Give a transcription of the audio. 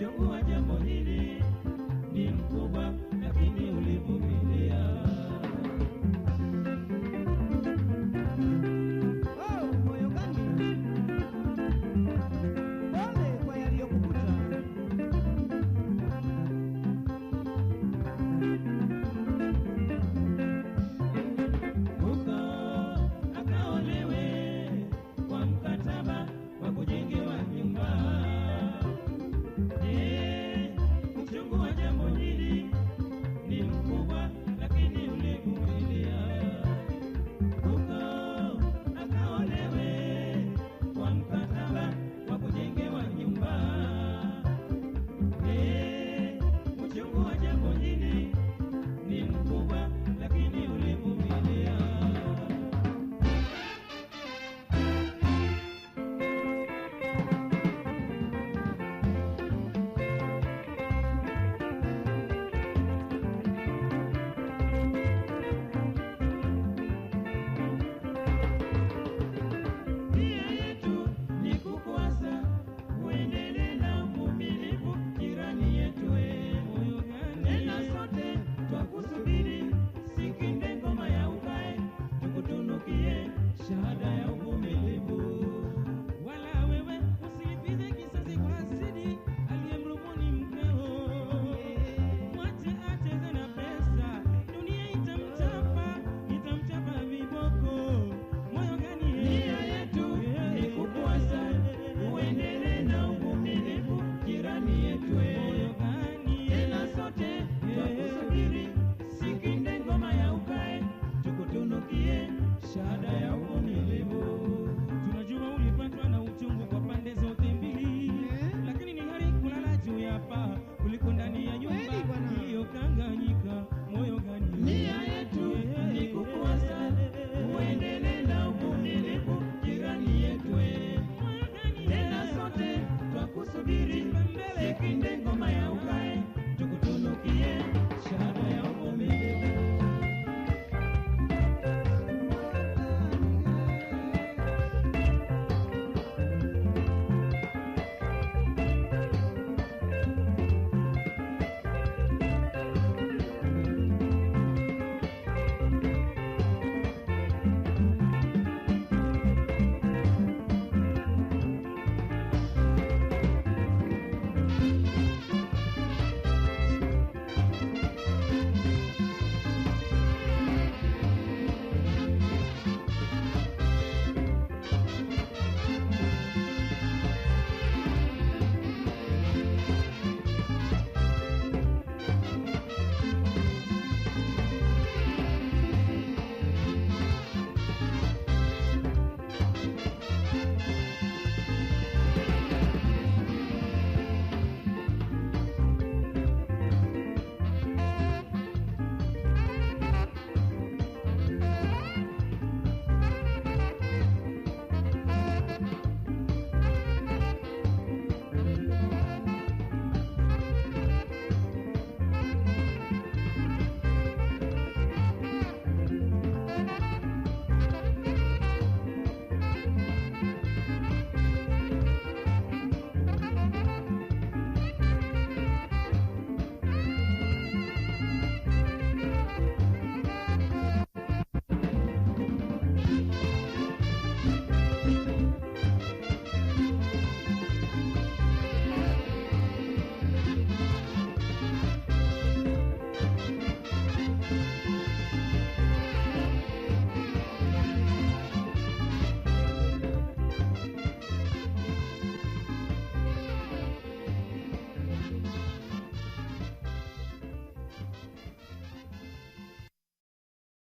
Yeah.